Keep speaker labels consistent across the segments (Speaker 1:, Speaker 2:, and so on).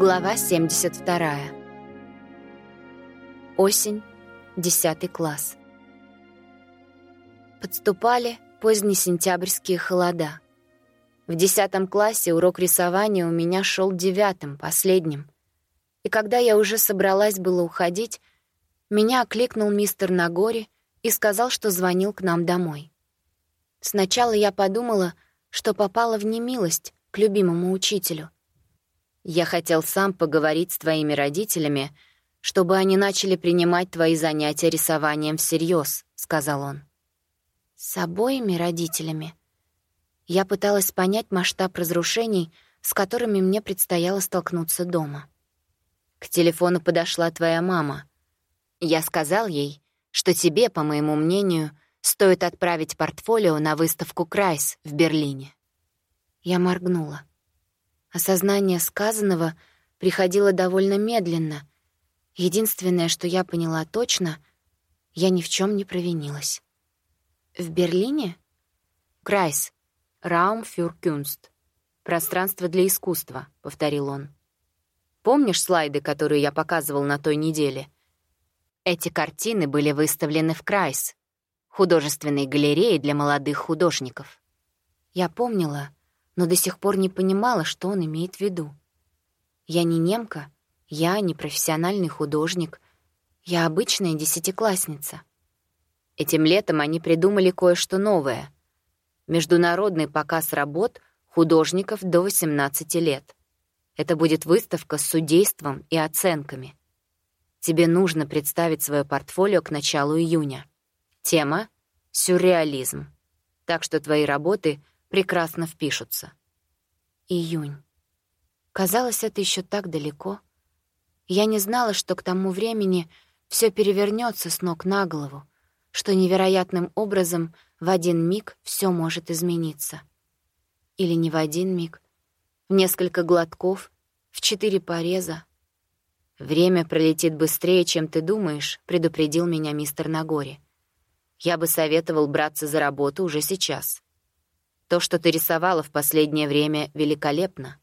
Speaker 1: Глава 72. Осень, 10 класс. Подступали позднесентябрьские холода. В 10 классе урок рисования у меня шел девятым, последним. И когда я уже собралась было уходить, меня окликнул мистер Нагори и сказал, что звонил к нам домой. Сначала я подумала, что попала в немилость к любимому учителю — я хотел сам поговорить с твоими родителями, чтобы они начали принимать твои занятия рисованием всерьез, сказал он. С обоими родителями. Я пыталась понять масштаб разрушений, с которыми мне предстояло столкнуться дома. К телефону подошла твоя мама. Я сказал ей, что тебе, по моему мнению, стоит отправить портфолио на выставку «Kreis» в Берлине. Я моргнула. Осознание сказанного приходило довольно медленно. Единственное, что я поняла точно, я ни в чем не провинилась. В Берлине? Kreis. Raum für Kunst. Пространство для искусства, повторил он. Помнишь слайды, которые я показывал на той неделе? Эти картины были выставлены в Крайс, художественной галерее для молодых художников. Я помнила, но до сих пор не понимала, что он имеет в виду. Я не немка, я не профессиональный художник, я обычная десятиклассница. Этим летом они придумали кое-что новое. Международный показ работ художников до 18 лет. Это будет выставка с судейством и оценками. Тебе нужно представить свое портфолио к началу июня. Тема — сюрреализм. Так что твои работы — прекрасно впишутся. Июнь. Казалось, это еще так далеко. Я не знала, что к тому времени все перевернется с ног на голову, что невероятным образом в один миг все может измениться. Или не в один миг, в несколько глотков, в четыре пореза. «Время пролетит быстрее, чем ты думаешь», — предупредил меня мистер Нагори. «Я бы советовал браться за работу уже сейчас». То, что ты рисовала в последнее время, великолепно.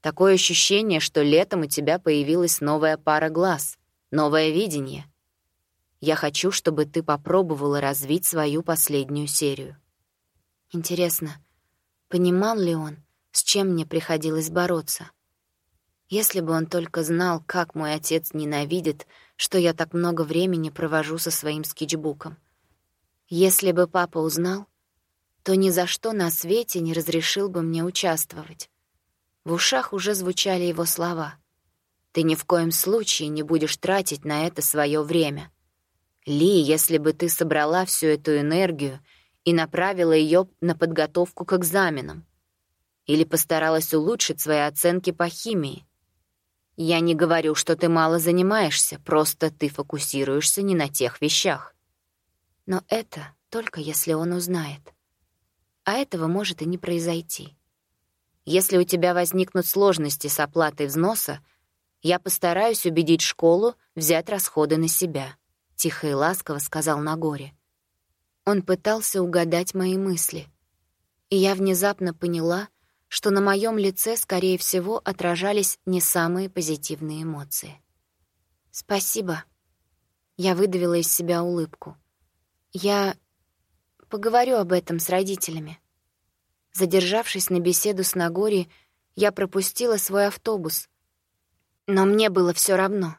Speaker 1: Такое ощущение, что летом у тебя появилась новая пара глаз, новое видение. Я хочу, чтобы ты попробовала развить свою последнюю серию. Интересно, понимал ли он, с чем мне приходилось бороться? Если бы он только знал, как мой отец ненавидит, что я так много времени провожу со своим скетчбуком. Если бы папа узнал, то ни за что на свете не разрешил бы мне участвовать. В ушах уже звучали его слова. «Ты ни в коем случае не будешь тратить на это свое время. Ли, если бы ты собрала всю эту энергию и направила ее на подготовку к экзаменам, или постаралась улучшить свои оценки по химии. Я не говорю, что ты мало занимаешься, просто ты фокусируешься не на тех вещах. Но это только если он узнает а этого может и не произойти. Если у тебя возникнут сложности с оплатой взноса, я постараюсь убедить школу взять расходы на себя», — тихо и ласково сказал Нагоре. Он пытался угадать мои мысли, и я внезапно поняла, что на моем лице, скорее всего, отражались не самые позитивные эмоции. «Спасибо». Я выдавила из себя улыбку. «Я Поговорю об этом с родителями. Задержавшись на беседу с Нагори, я пропустила свой автобус. Но мне было все равно,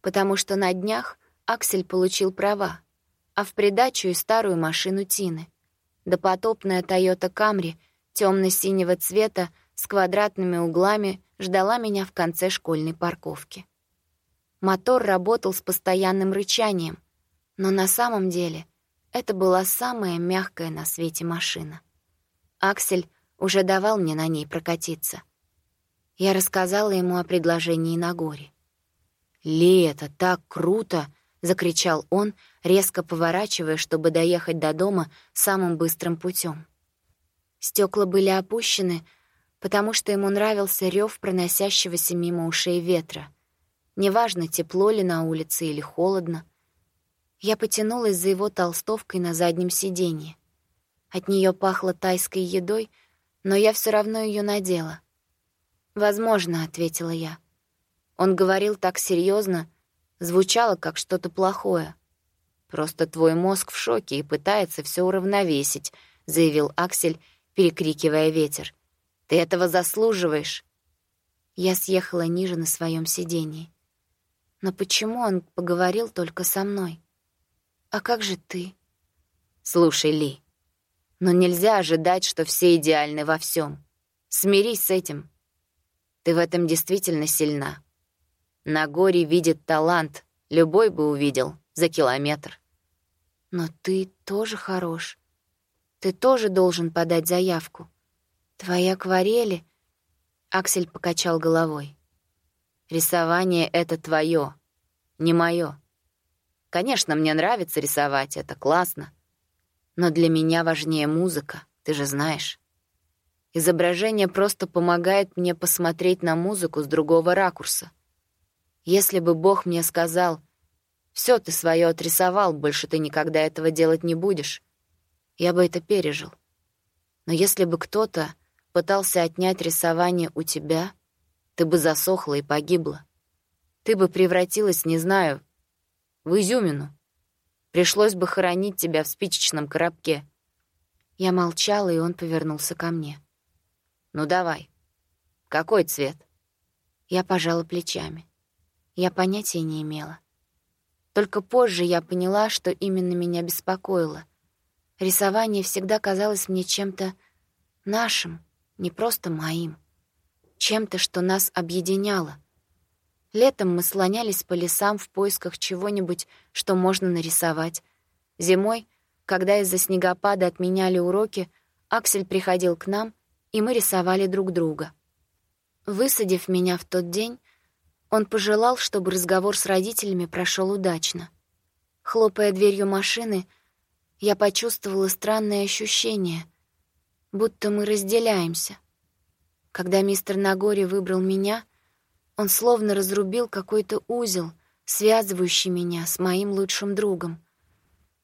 Speaker 1: потому что на днях Аксель получил права, а в придачу и старую машину Тины. Допотопная Toyota Camry темно синего цвета с квадратными углами ждала меня в конце школьной парковки. Мотор работал с постоянным рычанием, но на самом деле это была самая мягкая на свете машина. Аксель уже давал мне на ней прокатиться. Я рассказала ему о предложении на горе. «Ли, это так круто!» — закричал он, резко поворачивая, чтобы доехать до дома самым быстрым путем. Стекла были опущены, потому что ему нравился рев проносящегося мимо ушей ветра. Неважно, тепло ли на улице или холодно — я потянулась за его толстовкой на заднем сиденье. От нее пахло тайской едой, но я все равно ее надела. «Возможно», — ответила я. Он говорил так серьезно, звучало как что-то плохое. «Просто твой мозг в шоке и пытается все уравновесить», — заявил Аксель, перекрикивая ветер. «Ты этого заслуживаешь». Я съехала ниже на своем сидении. Но почему он поговорил только со мной? А как же ты? Слушай, Ли, но нельзя ожидать, что все идеальны во всем. Смирись с этим. Ты в этом действительно сильна. На горе видит талант, любой бы увидел, за километр. Но ты тоже хорош. Ты тоже должен подать заявку. Твои акварели... Аксель покачал головой. Рисование — это твое, не мое. Конечно, мне нравится рисовать, это классно. Но для меня важнее музыка, ты же знаешь. Изображение просто помогает мне посмотреть на музыку с другого ракурса. Если бы Бог мне сказал, все ты свое отрисовал, больше ты никогда этого делать не будешь, я бы это пережил. Но если бы кто-то пытался отнять рисование у тебя, ты бы засохла и погибла. Ты бы превратилась, не знаю, в изюмину. Пришлось бы хоронить тебя в спичечном коробке. Я молчала, и он повернулся ко мне. «Ну давай. Какой цвет?» Я пожала плечами. Я понятия не имела. Только позже я поняла, что именно меня беспокоило. Рисование всегда казалось мне чем-то нашим, не просто моим. Чем-то, что нас объединяло. Летом мы слонялись по лесам в поисках чего-нибудь, что можно нарисовать. Зимой, когда из-за снегопада отменяли уроки, Аксель приходил к нам, и мы рисовали друг друга. Высадив меня в тот день, он пожелал, чтобы разговор с родителями прошел удачно. Хлопая дверью машины, я почувствовала странное ощущение, будто мы разделяемся. Когда мистер Нагори выбрал меня — он словно разрубил какой-то узел, связывающий меня с моим лучшим другом.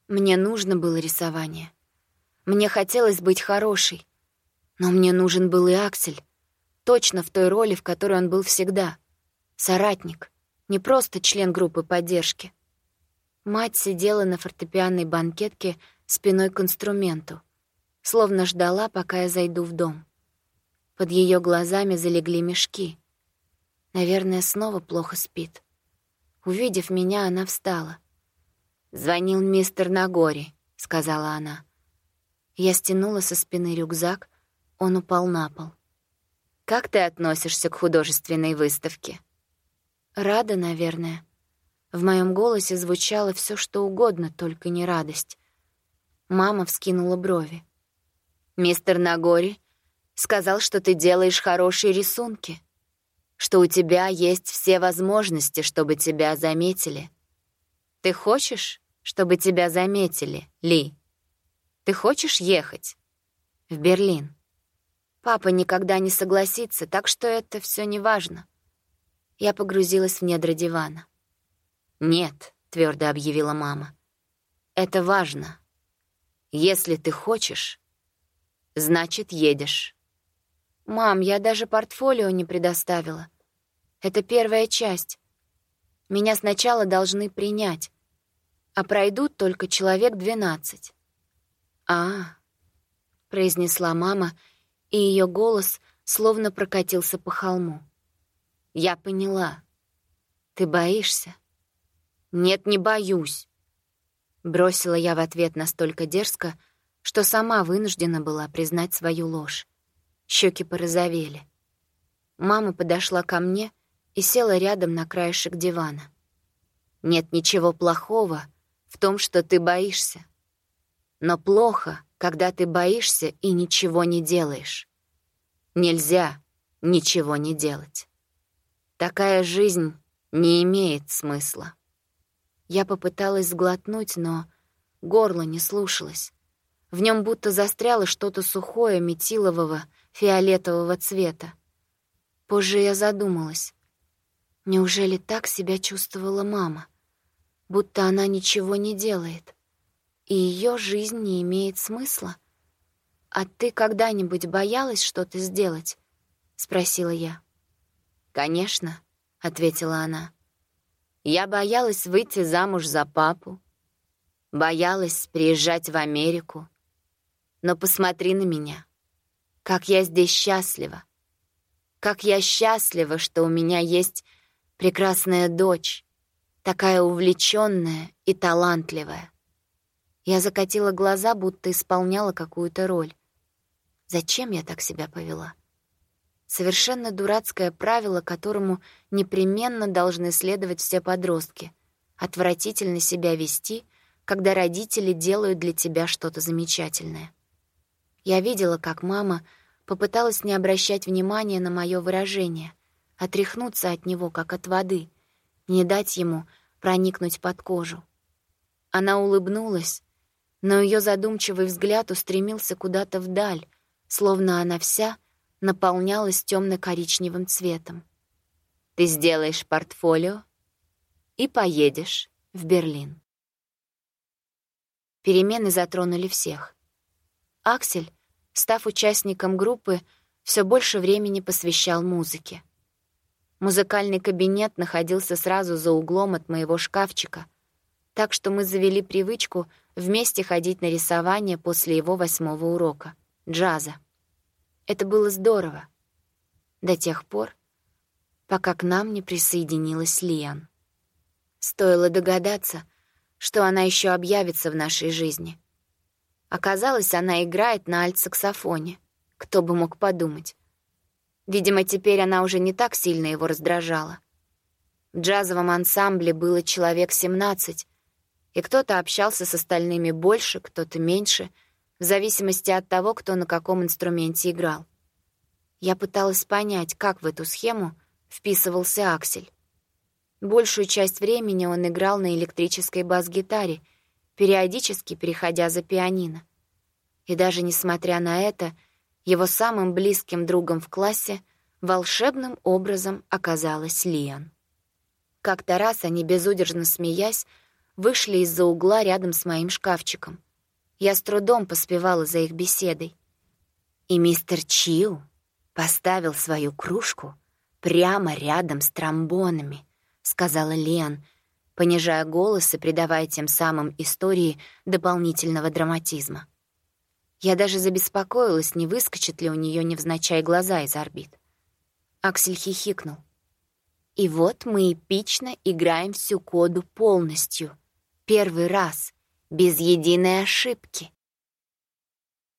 Speaker 1: Мне нужно было рисование. Мне хотелось быть хорошей. Но мне нужен был и Аксель. Точно в той роли, в которой он был всегда. Соратник, не просто член группы поддержки. Мать сидела на фортепианной банкетке спиной к инструменту, словно ждала, пока я зайду в дом. Под ее глазами залегли мешки — Наверное, снова плохо спит. Увидев меня, она встала. «Звонил мистер Нагори», — сказала она. Я стянула со спины рюкзак, он упал на пол. «Как ты относишься к художественной выставке?» «Рада, наверное». В моем голосе звучало все, что угодно, только не радость. Мама вскинула брови. «Мистер Нагори сказал, что ты делаешь хорошие рисунки» что у тебя есть все возможности, чтобы тебя заметили. Ты хочешь, чтобы тебя заметили, Ли? Ты хочешь ехать? В Берлин. Папа никогда не согласится, так что это все не важно. Я погрузилась в недра дивана. «Нет», — твердо объявила мама. «Это важно. Если ты хочешь, значит, едешь». «Мам, я даже портфолио не предоставила. Это первая часть. Меня сначала должны принять, а пройдут только человек двенадцать». «А, — произнесла мама, и ее голос словно прокатился по холму. «Я поняла. Ты боишься?» «Нет, не боюсь», — бросила я в ответ настолько дерзко, что сама вынуждена была признать свою ложь. Щеки порозовели. Мама подошла ко мне и села рядом на краешек дивана. «Нет ничего плохого в том, что ты боишься. Но плохо, когда ты боишься и ничего не делаешь. Нельзя ничего не делать. Такая жизнь не имеет смысла». Я попыталась сглотнуть, но горло не слушалось. В нем будто застряло что-то сухое, метилового, фиолетового цвета. Позже я задумалась. Неужели так себя чувствовала мама? Будто она ничего не делает, и ее жизнь не имеет смысла? «А ты когда-нибудь боялась что-то сделать?» — спросила я. «Конечно. — ответила она. «Я боялась выйти замуж за папу, боялась приезжать в Америку. Но посмотри на меня, как я здесь счастлива. Как я счастлива, что у меня есть прекрасная дочь, такая увлеченная и талантливая. Я закатила глаза, будто исполняла какую-то роль. Зачем я так себя повела? Совершенно дурацкое правило, которому непременно должны следовать все подростки. Отвратительно себя вести, когда родители делают для тебя что-то замечательное. Я видела, как мама попыталась не обращать внимания на мое выражение, отряхнуться от него, как от воды, не дать ему проникнуть под кожу. Она улыбнулась, но ее задумчивый взгляд устремился куда-то вдаль, словно она вся наполнялась темно-коричневым цветом. «Ты сделаешь портфолио и поедешь в Берлин». Перемены затронули всех. Аксель став участником группы, все больше времени посвящал музыке. Музыкальный кабинет находился сразу за углом от моего шкафчика, так что мы завели привычку вместе ходить на рисование после его восьмого урока — джаза. Это было здорово. До тех пор, пока к нам не присоединилась Лиан. Стоило догадаться, что она еще объявится в нашей жизни — Оказалось, она играет на альт-саксофоне. Кто бы мог подумать. Видимо, теперь она уже не так сильно его раздражала. В джазовом ансамбле было человек 17, и кто-то общался с остальными больше, кто-то меньше, в зависимости от того, кто на каком инструменте играл. Я пыталась понять, как в эту схему вписывался Аксель. Большую часть времени он играл на электрической бас-гитаре — периодически переходя за пианино. И даже несмотря на это, его самым близким другом в классе волшебным образом оказалась Лиан. Как-то раз они, безудержно смеясь, вышли из-за угла рядом с моим шкафчиком. Я с трудом поспевала за их беседой. И мистер Чиу поставил свою кружку прямо рядом с тромбонами, сказала Лиан, понижая голос и придавая тем самым истории дополнительного драматизма. Я даже забеспокоилась, не выскочит ли у нее невзначай глаза из орбит. Аксель хихикнул. И вот мы эпично играем всю коду полностью. Первый раз, без единой ошибки.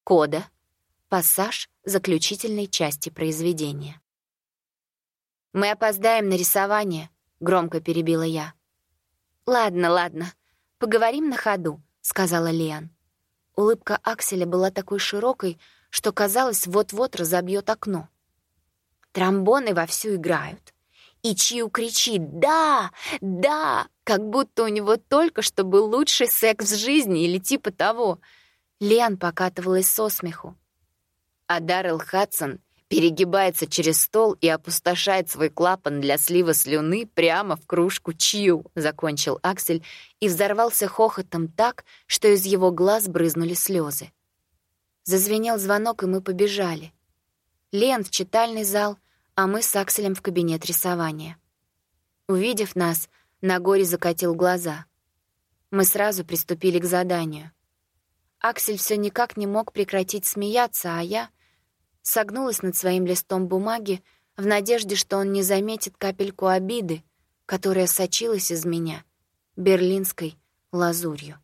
Speaker 1: Кода — пассаж заключительной части произведения. «Мы опоздаем на рисование», — громко перебила я. «Ладно, ладно, поговорим на ходу», — сказала Лиан. Улыбка Акселя была такой широкой, что казалось, вот-вот разобьет окно. Тромбоны вовсю играют. И Чиу кричит «Да! Да!», как будто у него только что был лучший секс в жизни или типа того. Лиан покатывалась со смеху. А Даррел Хадсон перегибается через стол и опустошает свой клапан для слива слюны прямо в кружку чью, закончил Аксель и взорвался хохотом так, что из его глаз брызнули слезы. Зазвенел звонок, и мы побежали. Лен в читальный зал, а мы с Акселем в кабинет рисования. Увидев нас, Нагори закатил глаза. Мы сразу приступили к заданию. Аксель все никак не мог прекратить смеяться, а я — согнулась над своим листом бумаги в надежде, что он не заметит капельку обиды, которая сочилась из меня берлинской лазурью.